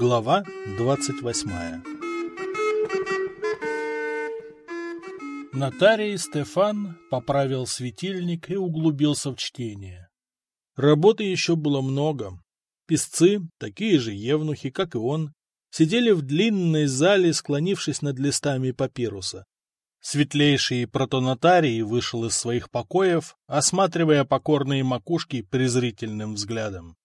Глава 28 Нотарий Стефан поправил светильник и углубился в чтение. Работы еще было много. Песцы, такие же евнухи, как и он, сидели в длинной зале, склонившись над листами папируса. Светлейший протонотарий вышел из своих покоев, осматривая покорные макушки презрительным взглядом.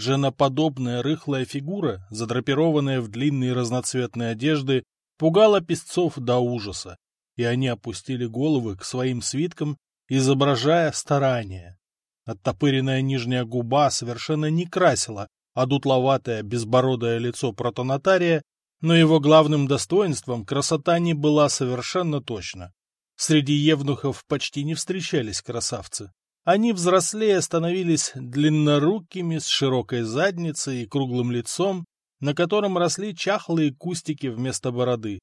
Женоподобная рыхлая фигура, задрапированная в длинные разноцветные одежды, пугала песцов до ужаса, и они опустили головы к своим свиткам, изображая старание. Оттопыренная нижняя губа совершенно не красила одутловатое безбородое лицо протонотария, но его главным достоинством красота не была совершенно точно. Среди евнухов почти не встречались красавцы. Они взрослее становились длиннорукими, с широкой задницей и круглым лицом, на котором росли чахлые кустики вместо бороды.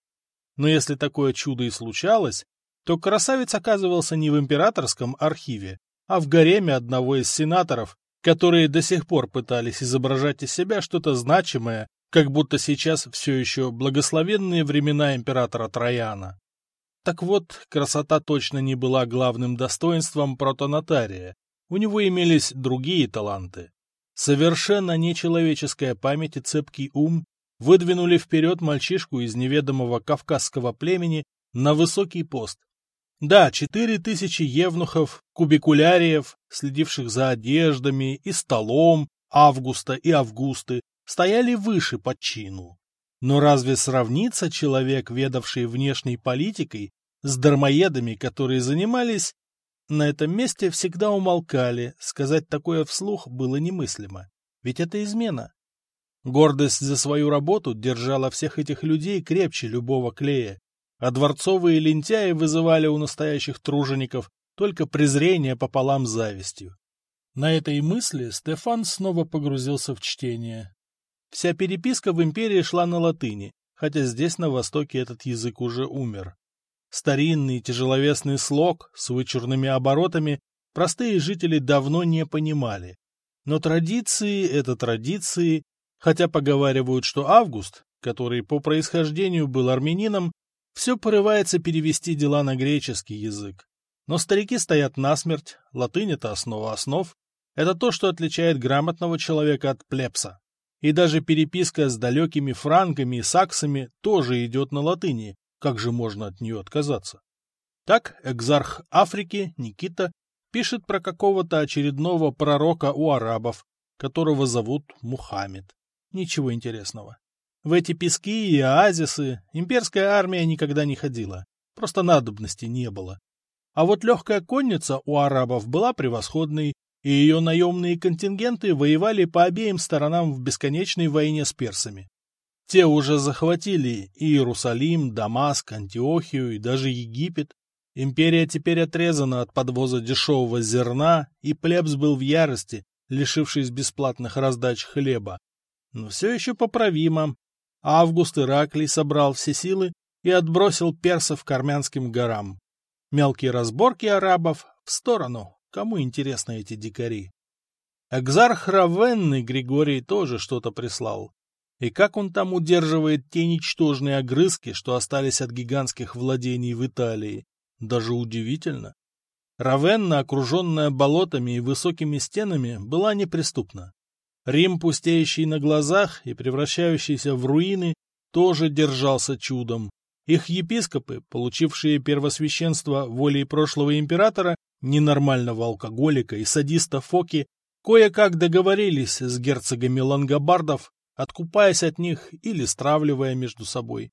Но если такое чудо и случалось, то красавец оказывался не в императорском архиве, а в гареме одного из сенаторов, которые до сих пор пытались изображать из себя что-то значимое, как будто сейчас все еще благословенные времена императора Трояна. Так вот, красота точно не была главным достоинством протонотария. У него имелись другие таланты. Совершенно нечеловеческая память и цепкий ум выдвинули вперед мальчишку из неведомого кавказского племени на высокий пост. Да, четыре тысячи евнухов, кубикуляриев, следивших за одеждами и столом Августа и Августы, стояли выше по чину. Но разве сравнится человек, ведавший внешней политикой, с дармоедами, которые занимались, на этом месте всегда умолкали, сказать такое вслух было немыслимо. Ведь это измена. Гордость за свою работу держала всех этих людей крепче любого клея, а дворцовые лентяи вызывали у настоящих тружеников только презрение пополам завистью. На этой мысли Стефан снова погрузился в чтение. Вся переписка в империи шла на латыни, хотя здесь, на Востоке, этот язык уже умер. Старинный тяжеловесный слог с вычурными оборотами простые жители давно не понимали. Но традиции — это традиции, хотя поговаривают, что Август, который по происхождению был армянином, все порывается перевести дела на греческий язык. Но старики стоят насмерть, латынь — это основа основ, это то, что отличает грамотного человека от плебса. И даже переписка с далекими франками и саксами тоже идет на латыни, как же можно от нее отказаться? Так экзарх Африки Никита пишет про какого-то очередного пророка у арабов, которого зовут Мухаммед. Ничего интересного. В эти пески и оазисы имперская армия никогда не ходила, просто надобности не было. А вот легкая конница у арабов была превосходной, и ее наемные контингенты воевали по обеим сторонам в бесконечной войне с персами. Те уже захватили Иерусалим, Дамаск, Антиохию и даже Египет. Империя теперь отрезана от подвоза дешевого зерна, и плебс был в ярости, лишившись бесплатных раздач хлеба. Но все еще поправимо. Август Ираклий собрал все силы и отбросил персов к армянским горам. Мелкие разборки арабов в сторону, кому интересны эти дикари. Экзарх Равенный Григорий тоже что-то прислал. И как он там удерживает те ничтожные огрызки, что остались от гигантских владений в Италии? Даже удивительно. Равенна, окруженная болотами и высокими стенами, была неприступна. Рим, пустеющий на глазах и превращающийся в руины, тоже держался чудом. Их епископы, получившие первосвященство волей прошлого императора, ненормального алкоголика и садиста Фоки, кое-как договорились с герцогами лангобардов откупаясь от них или стравливая между собой.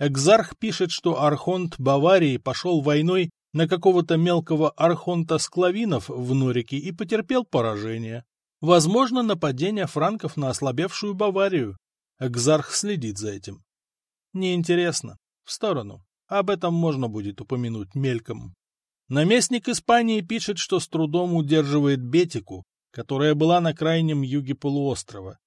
Экзарх пишет, что архонт Баварии пошел войной на какого-то мелкого архонта Склавинов в Норике и потерпел поражение. Возможно, нападение франков на ослабевшую Баварию. Экзарх следит за этим. Неинтересно. В сторону. Об этом можно будет упомянуть мельком. Наместник Испании пишет, что с трудом удерживает Бетику, которая была на крайнем юге полуострова.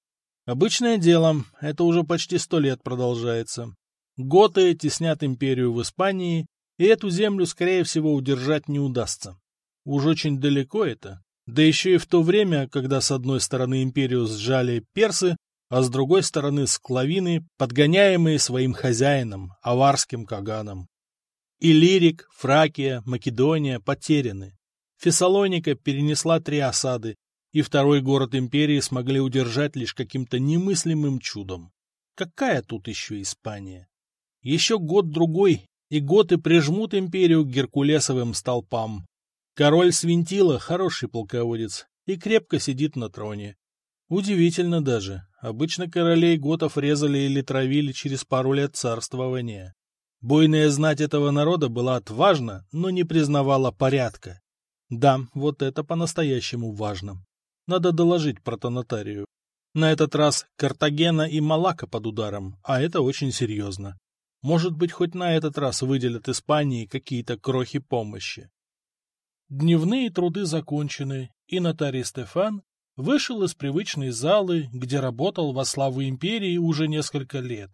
Обычное дело, это уже почти сто лет продолжается. Готы теснят империю в Испании, и эту землю, скорее всего, удержать не удастся. Уж очень далеко это. Да еще и в то время, когда с одной стороны империю сжали персы, а с другой стороны склавины, подгоняемые своим хозяином, аварским Каганом. Иллирик, Фракия, Македония потеряны. Фессалоника перенесла три осады, и второй город империи смогли удержать лишь каким-то немыслимым чудом. Какая тут еще Испания? Еще год-другой, и готы прижмут империю к геркулесовым столпам. Король Свинтила — хороший полководец и крепко сидит на троне. Удивительно даже. Обычно королей готов резали или травили через пару лет царствования. Буйная знать этого народа была отважна, но не признавала порядка. Да, вот это по-настоящему важно. Надо доложить протонотарию. На этот раз Картагена и Малака под ударом, а это очень серьезно. Может быть, хоть на этот раз выделят Испании какие-то крохи помощи. Дневные труды закончены, и нотарий Стефан вышел из привычной залы, где работал во славу империи уже несколько лет.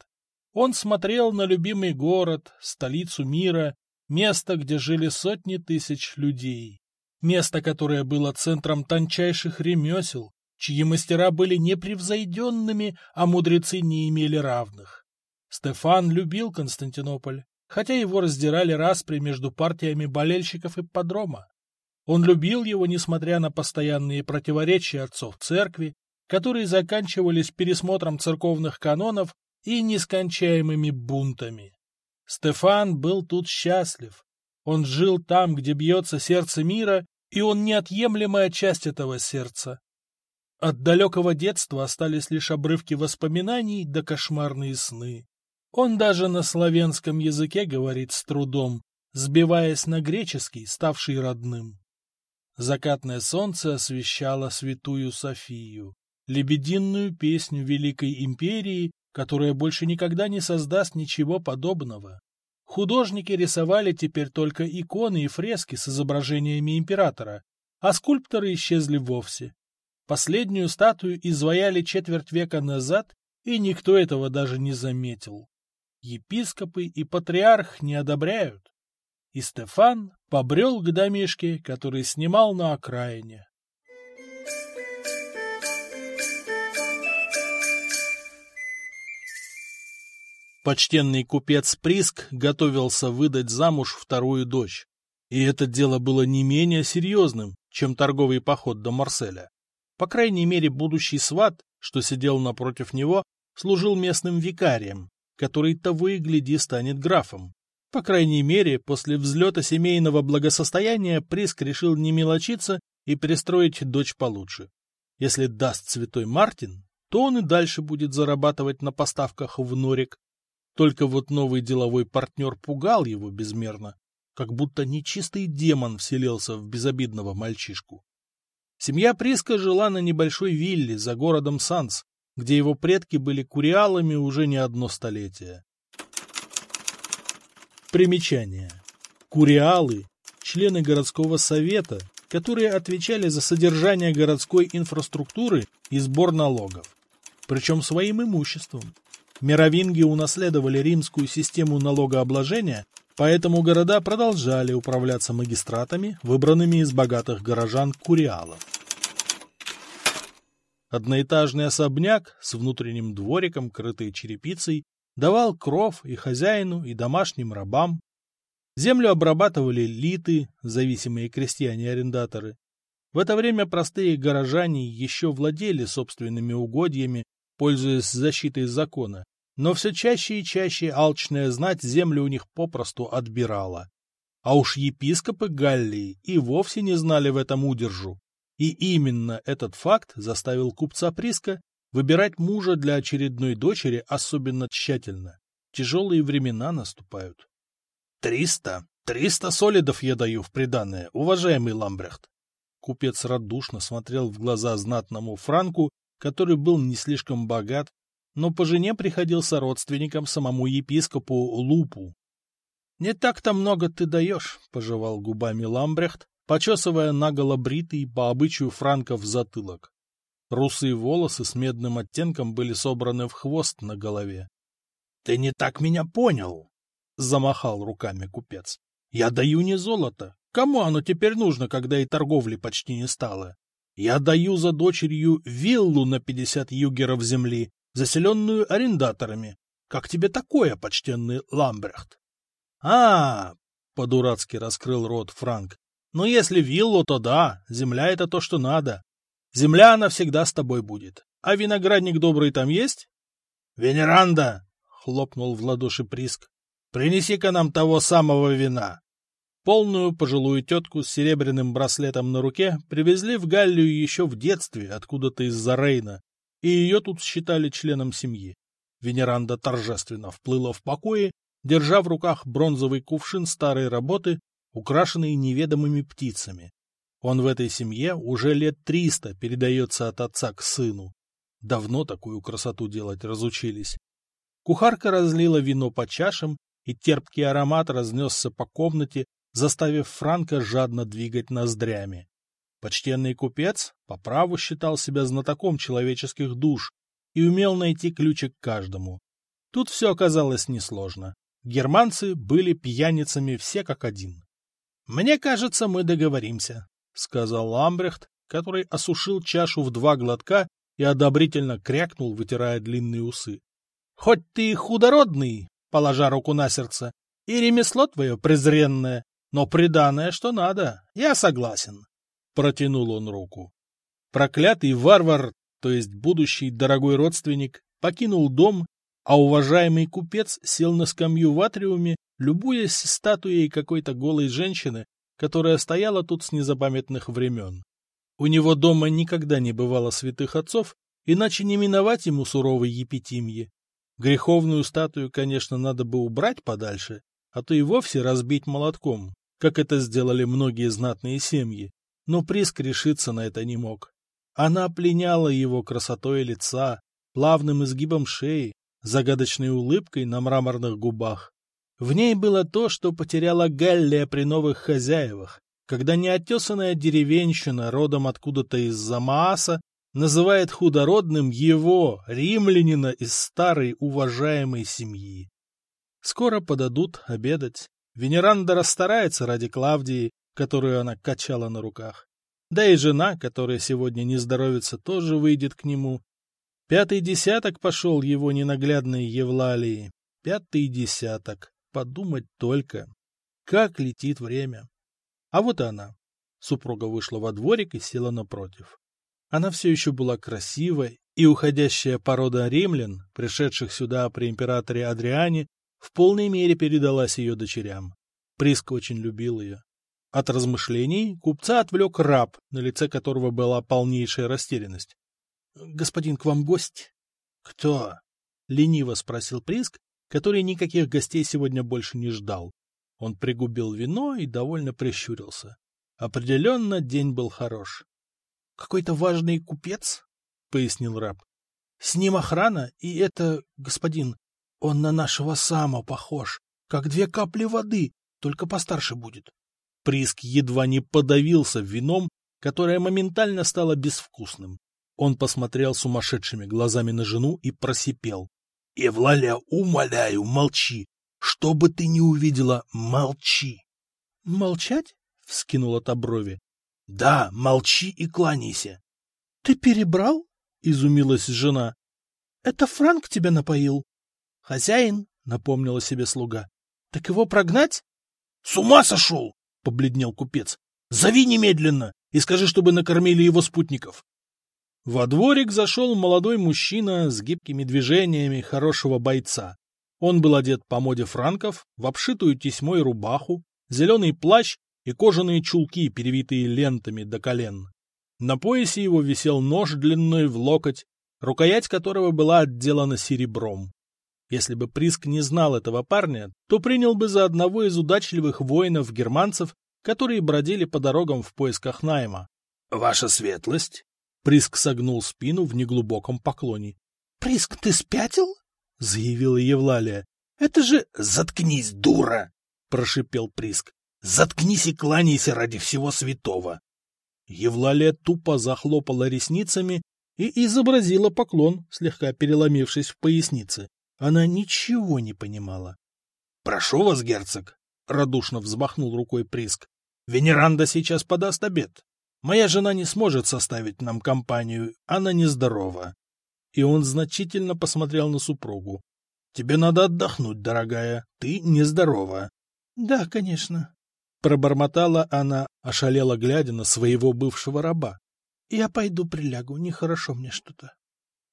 Он смотрел на любимый город, столицу мира, место, где жили сотни тысяч людей. Место, которое было центром тончайших ремесел, чьи мастера были непревзойденными, а мудрецы не имели равных. Стефан любил Константинополь, хотя его раздирали распри между партиями болельщиков и подрома. Он любил его, несмотря на постоянные противоречия отцов церкви, которые заканчивались пересмотром церковных канонов и нескончаемыми бунтами. Стефан был тут счастлив, он жил там, где бьется сердце мира, и он неотъемлемая часть этого сердца. От далекого детства остались лишь обрывки воспоминаний да кошмарные сны. Он даже на славянском языке говорит с трудом, сбиваясь на греческий, ставший родным. Закатное солнце освещало святую Софию, лебединую песню Великой Империи, которая больше никогда не создаст ничего подобного. Художники рисовали теперь только иконы и фрески с изображениями императора, а скульпторы исчезли вовсе. Последнюю статую изваяли четверть века назад, и никто этого даже не заметил. Епископы и патриарх не одобряют. И Стефан побрел к домишке, который снимал на окраине. Почтенный купец Приск готовился выдать замуж вторую дочь. И это дело было не менее серьезным, чем торговый поход до Марселя. По крайней мере, будущий сват, что сидел напротив него, служил местным викарием, который того и гляди станет графом. По крайней мере, после взлета семейного благосостояния Приск решил не мелочиться и пристроить дочь получше. Если даст святой Мартин, то он и дальше будет зарабатывать на поставках в Норик, только вот новый деловой партнер пугал его безмерно, как будто нечистый демон вселился в безобидного мальчишку. Семья Приска жила на небольшой вилле за городом Санс, где его предки были куриалами уже не одно столетие. Примечание. Куриалы – члены городского совета, которые отвечали за содержание городской инфраструктуры и сбор налогов, причем своим имуществом. Мировинги унаследовали римскую систему налогообложения, поэтому города продолжали управляться магистратами, выбранными из богатых горожан куриалов. Одноэтажный особняк с внутренним двориком, крытый черепицей, давал кров и хозяину, и домашним рабам. Землю обрабатывали литы, зависимые крестьяне-арендаторы. В это время простые горожане еще владели собственными угодьями пользуясь защитой закона, но все чаще и чаще алчная знать землю у них попросту отбирала. А уж епископы Галлии и вовсе не знали в этом удержу. И именно этот факт заставил купца Приска выбирать мужа для очередной дочери особенно тщательно. Тяжелые времена наступают. «Триста! Триста солидов я даю в приданное, уважаемый Ламбрехт!» Купец радушно смотрел в глаза знатному Франку который был не слишком богат, но по жене приходился родственником самому епископу Лупу. — Не так-то много ты даешь, — пожевал губами Ламбрехт, почесывая наголо бритый по обычаю франков затылок. Русые волосы с медным оттенком были собраны в хвост на голове. — Ты не так меня понял, — замахал руками купец. — Я даю не золото. Кому оно теперь нужно, когда и торговли почти не стало? Я даю за дочерью виллу на пятьдесят югеров земли, заселенную арендаторами. Как тебе такое, почтенный Ламбрехт? А, по-дурацки раскрыл рот Франк. Ну, если виллу, то да, земля — это то, что надо. Земля, она всегда с тобой будет. А виноградник добрый там есть? Венеранда, хлопнул в ладоши Приск. Принеси-ка нам того самого вина. Полную пожилую тетку с серебряным браслетом на руке привезли в Галлию еще в детстве, откуда-то из-за Рейна, и ее тут считали членом семьи. Венеранда торжественно вплыла в покое, держа в руках бронзовый кувшин старой работы, украшенный неведомыми птицами. Он в этой семье уже лет триста передается от отца к сыну. Давно такую красоту делать разучились. Кухарка разлила вино по чашам, и терпкий аромат разнесся по комнате, заставив Франка жадно двигать ноздрями. Почтенный купец по праву считал себя знатоком человеческих душ и умел найти ключик к каждому. Тут все оказалось несложно. Германцы были пьяницами все как один. — Мне кажется, мы договоримся, — сказал Ламбрехт, который осушил чашу в два глотка и одобрительно крякнул, вытирая длинные усы. — Хоть ты худородный, положа руку на сердце, и ремесло твое презренное, но приданное, что надо, я согласен. Протянул он руку. Проклятый варвар, то есть будущий дорогой родственник, покинул дом, а уважаемый купец сел на скамью в атриуме, любуясь статуей какой-то голой женщины, которая стояла тут с незапамятных времен. У него дома никогда не бывало святых отцов, иначе не миновать ему суровой епитимьи. Греховную статую, конечно, надо бы убрать подальше, а то и вовсе разбить молотком, как это сделали многие знатные семьи. Но Приск решиться на это не мог. Она пленяла его красотой лица, плавным изгибом шеи, загадочной улыбкой на мраморных губах. В ней было то, что потеряла Галлия при новых хозяевах, когда неотесанная деревенщина родом откуда-то из-за Мааса называет худородным его, римлянина из старой уважаемой семьи. Скоро подадут обедать. Венеранда расстарается ради Клавдии, которую она качала на руках. Да и жена, которая сегодня не здоровится, тоже выйдет к нему. Пятый десяток пошел его ненаглядной Евлалии. Пятый десяток. Подумать только. Как летит время. А вот и она. Супруга вышла во дворик и села напротив. Она все еще была красивой, и уходящая порода римлян, пришедших сюда при императоре Адриане, в полной мере передалась ее дочерям. Приск очень любил ее. От размышлений купца отвлек раб, на лице которого была полнейшая растерянность. — Господин, к вам гость? — Кто? — лениво спросил Приск, который никаких гостей сегодня больше не ждал. Он пригубил вино и довольно прищурился. Определенно день был хорош. Какой-то важный купец, — пояснил раб. — С ним охрана, и это, господин, он на нашего сама похож, как две капли воды, только постарше будет. Приск едва не подавился вином, которое моментально стало безвкусным. Он посмотрел сумасшедшими глазами на жену и просипел. — Евлаля, умоляю, молчи! Что бы ты ни увидела, молчи! — Молчать? — вскинула та брови. — Да, молчи и кланяйся. — Ты перебрал? — изумилась жена. — Это Франк тебя напоил? — Хозяин, — напомнила себе слуга. — Так его прогнать? — С ума сошел! — побледнел купец. — Зови немедленно и скажи, чтобы накормили его спутников. Во дворик зашел молодой мужчина с гибкими движениями хорошего бойца. Он был одет по моде франков, в обшитую тесьмой рубаху, зеленый плащ и кожаные чулки, перевитые лентами до колен. На поясе его висел нож длиной в локоть, рукоять которого была отделана серебром. Если бы Приск не знал этого парня, то принял бы за одного из удачливых воинов-германцев, которые бродили по дорогам в поисках найма. — Ваша светлость? Приск согнул спину в неглубоком поклоне. — Приск, ты спятил? — заявила Евлалия. — Это же... — Заткнись, дура! — прошипел Приск. Заткнись и кланяйся ради всего святого. Евлалия тупо захлопала ресницами и изобразила поклон, слегка переломившись в пояснице. Она ничего не понимала. — Прошу вас, герцог, — радушно взмахнул рукой Приск. — Венеранда сейчас подаст обед. Моя жена не сможет составить нам компанию, она нездорова. И он значительно посмотрел на супругу. — Тебе надо отдохнуть, дорогая. Ты нездорова. — Да, конечно. Пробормотала она, ошалела, глядя на своего бывшего раба. — Я пойду прилягу, нехорошо мне что-то.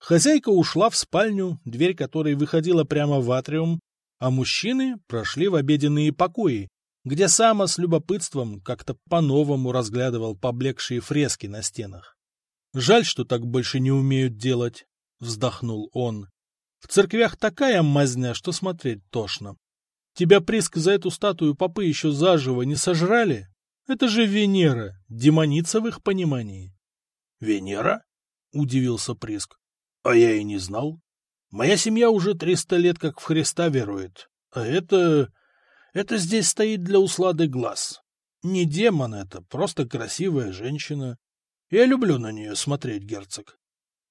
Хозяйка ушла в спальню, дверь которой выходила прямо в атриум, а мужчины прошли в обеденные покои, где Сама с любопытством как-то по-новому разглядывал поблекшие фрески на стенах. «Жаль, что так больше не умеют делать», — вздохнул он. «В церквях такая мазня, что смотреть тошно. Тебя Приск за эту статую попы еще заживо не сожрали? Это же Венера, демоница в их понимании». «Венера?» — удивился Приск. А я и не знал. Моя семья уже триста лет как в Христа верует. А это... это здесь стоит для услады глаз. Не демон это, просто красивая женщина. Я люблю на нее смотреть, герцог.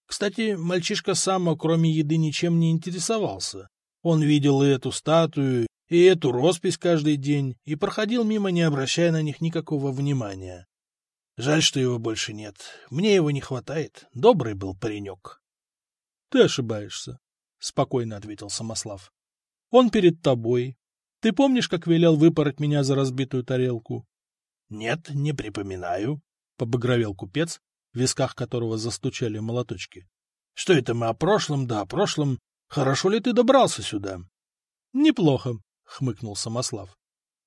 Кстати, мальчишка сам, кроме еды, ничем не интересовался. Он видел и эту статую, и эту роспись каждый день, и проходил мимо, не обращая на них никакого внимания. Жаль, что его больше нет. Мне его не хватает. Добрый был паренек. Ты ошибаешься, — спокойно ответил Самослав. — Он перед тобой. Ты помнишь, как велел выпороть меня за разбитую тарелку? — Нет, не припоминаю, — побагровел купец, в висках которого застучали молоточки. — Что это мы о прошлом, да о прошлом. Хорошо ли ты добрался сюда? — Неплохо, — хмыкнул Самослав.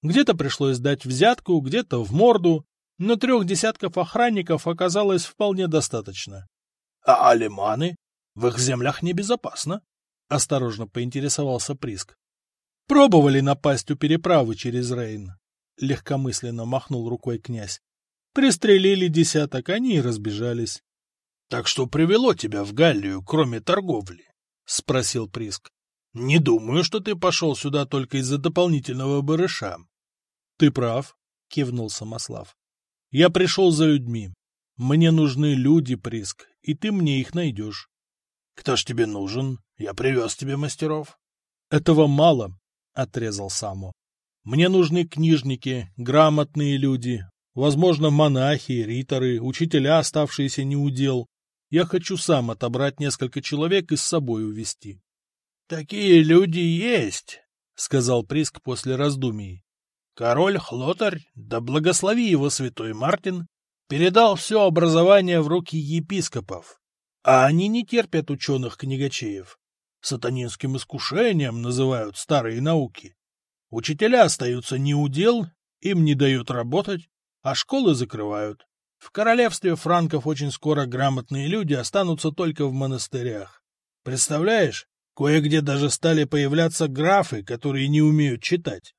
Где-то пришлось дать взятку, где-то в морду, но трех десятков охранников оказалось вполне достаточно. — А алиманы? В их землях небезопасно, — осторожно поинтересовался Приск. — Пробовали напасть у переправы через Рейн, — легкомысленно махнул рукой князь. Пристрелили десяток, они и разбежались. — Так что привело тебя в Галлию, кроме торговли? — спросил Приск. — Не думаю, что ты пошел сюда только из-за дополнительного барыша. — Ты прав, — кивнул Самослав. — Я пришел за людьми. Мне нужны люди, Приск, и ты мне их найдешь. Кто ж тебе нужен? Я привез тебе мастеров. — Этого мало, — отрезал Саму. — Мне нужны книжники, грамотные люди, возможно, монахи, риторы, учителя, оставшиеся неудел. Я хочу сам отобрать несколько человек и с собой увезти. — Такие люди есть, — сказал Приск после раздумий. Король Хлотарь, да благослови его святой Мартин, передал все образование в руки епископов. А они не терпят ученых-книгачеев. Сатанинским искушением называют старые науки. Учителя остаются неудел, им не дают работать, а школы закрывают. В королевстве франков очень скоро грамотные люди останутся только в монастырях. Представляешь, кое-где даже стали появляться графы, которые не умеют читать.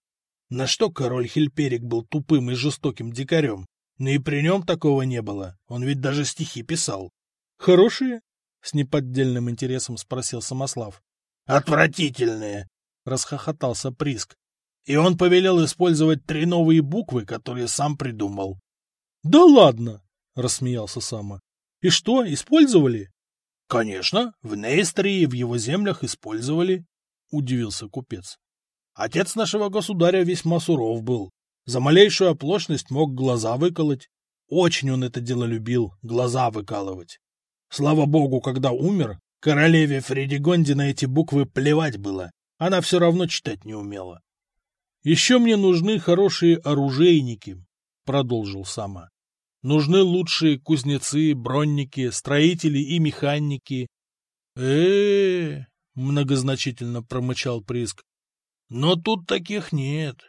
На что король Хильперик был тупым и жестоким дикарем? Но и при нем такого не было, он ведь даже стихи писал. Хорошие? С неподдельным интересом спросил Самослав. Отвратительные! Расхохотался Приск. И он повелел использовать три новые буквы, которые сам придумал. Да ладно! Рассмеялся Сама. И что, использовали? Конечно, в Нейстрии в его землях использовали, удивился купец. Отец нашего государя весьма суров был. За малейшую оплошность мог глаза выколоть. Очень он это дело любил, глаза выкалывать. Слава богу, когда умер, королеве Фредигонде на эти буквы плевать было. Она все равно читать не умела. — Еще мне нужны хорошие оружейники, — продолжил Сама. Нужны лучшие кузнецы, бронники, строители и механики. э э многозначительно промычал Приск. — Но тут таких нет.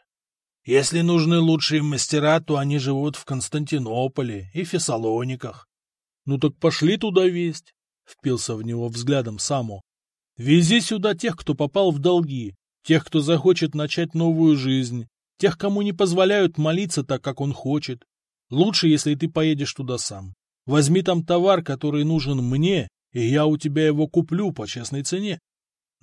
Если нужны лучшие мастера, то они живут в Константинополе и Фессалониках. Ну так пошли туда весть, — впился в него взглядом Саму. Вези сюда тех, кто попал в долги, тех, кто захочет начать новую жизнь, тех, кому не позволяют молиться так, как он хочет. Лучше, если ты поедешь туда сам. Возьми там товар, который нужен мне, и я у тебя его куплю по честной цене.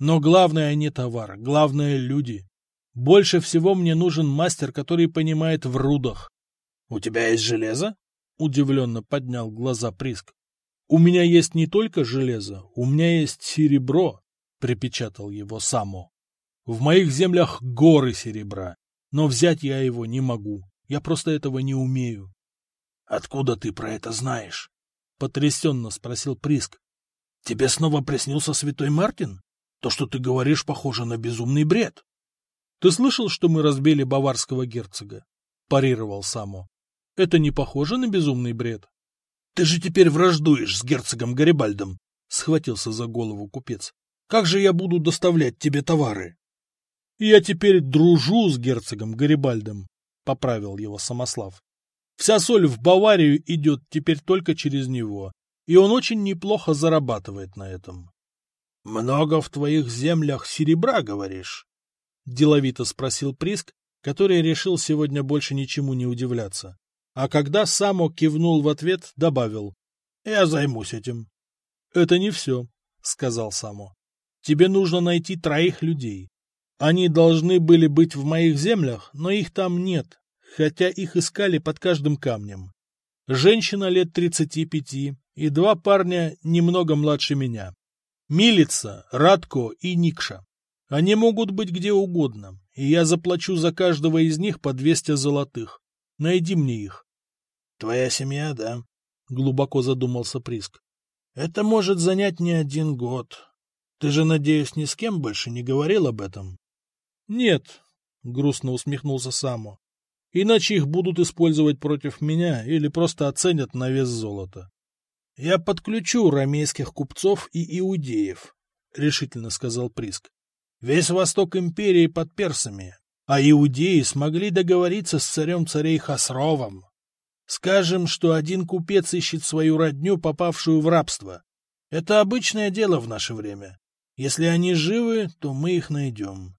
Но главное не товар, главное люди. Больше всего мне нужен мастер, который понимает в рудах. — У тебя есть железо? — удивленно поднял глаза Приск. — У меня есть не только железо, у меня есть серебро, — припечатал его Само. — В моих землях горы серебра, но взять я его не могу, я просто этого не умею. — Откуда ты про это знаешь? — потрясенно спросил Приск. — Тебе снова приснился святой Мартин? То, что ты говоришь, похоже на безумный бред. Ты слышал, что мы разбили баварского герцога? Парировал Само. Это не похоже на безумный бред. Ты же теперь враждуешь с герцогом Гарибальдом, схватился за голову купец. Как же я буду доставлять тебе товары? Я теперь дружу с герцогом Гарибальдом, поправил его Самослав. Вся соль в Баварию идет теперь только через него, и он очень неплохо зарабатывает на этом. — Много в твоих землях серебра, говоришь? — деловито спросил Приск, который решил сегодня больше ничему не удивляться. А когда Само кивнул в ответ, добавил. — Я займусь этим. — Это не все, — сказал Само. — Тебе нужно найти троих людей. Они должны были быть в моих землях, но их там нет, хотя их искали под каждым камнем. Женщина лет тридцати пяти и два парня немного младше меня. Милица, Радко и Никша. Они могут быть где угодно, и я заплачу за каждого из них по двести золотых. Найди мне их. — Твоя семья, да? — глубоко задумался Приск. — Это может занять не один год. Ты же, надеюсь, ни с кем больше не говорил об этом? — Нет, — грустно усмехнулся Само. — Иначе их будут использовать против меня или просто оценят на вес золота. — Я подключу рамейских купцов и иудеев, — решительно сказал Приск. — Весь восток империи под персами, а иудеи смогли договориться с царем царей Хасровом. Скажем, что один купец ищет свою родню, попавшую в рабство. Это обычное дело в наше время. Если они живы, то мы их найдем.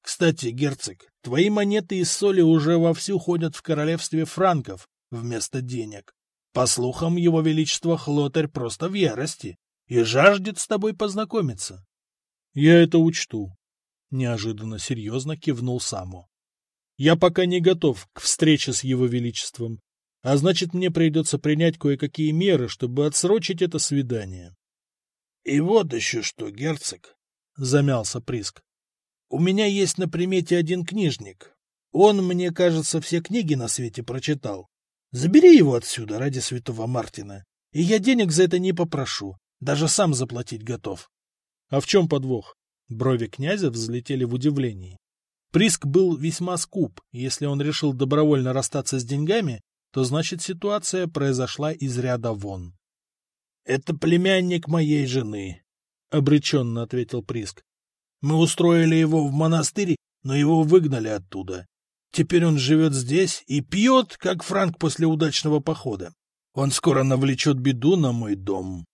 Кстати, герцог, твои монеты из соли уже вовсю ходят в королевстве франков вместо денег. По слухам, его величество Хлотарь просто в ярости и жаждет с тобой познакомиться. — Я это учту, — неожиданно серьезно кивнул Саму. — Я пока не готов к встрече с его величеством, а значит, мне придется принять кое-какие меры, чтобы отсрочить это свидание. — И вот еще что, герцог, — замялся Приск. — У меня есть на примете один книжник. Он, мне кажется, все книги на свете прочитал. Забери его отсюда ради святого Мартина, и я денег за это не попрошу, даже сам заплатить готов. — А в чем подвох? Брови князя взлетели в удивлении. Приск был весьма скуп, если он решил добровольно расстаться с деньгами, то значит ситуация произошла из ряда вон. — Это племянник моей жены, — обреченно ответил Приск. — Мы устроили его в монастырь, но его выгнали оттуда. Теперь он живет здесь и пьет, как Франк после удачного похода. Он скоро навлечет беду на мой дом.